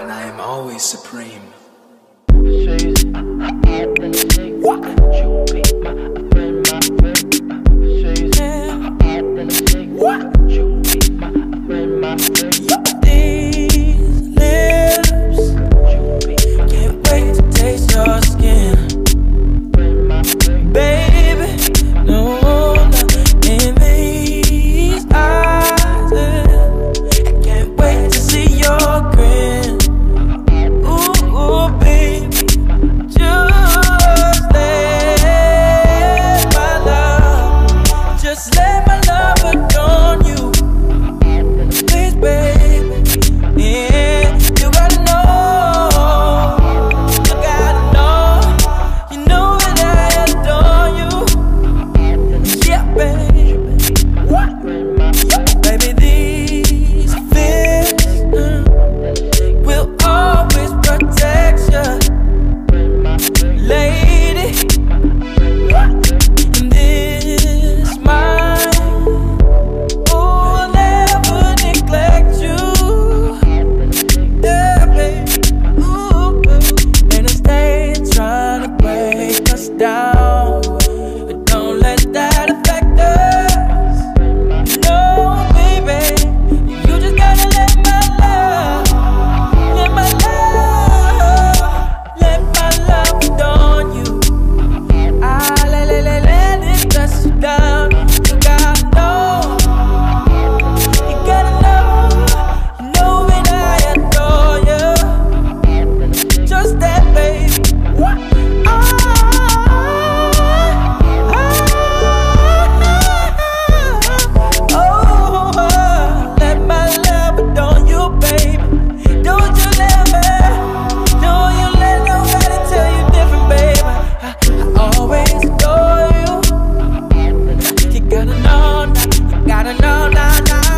And I am always supreme. Let my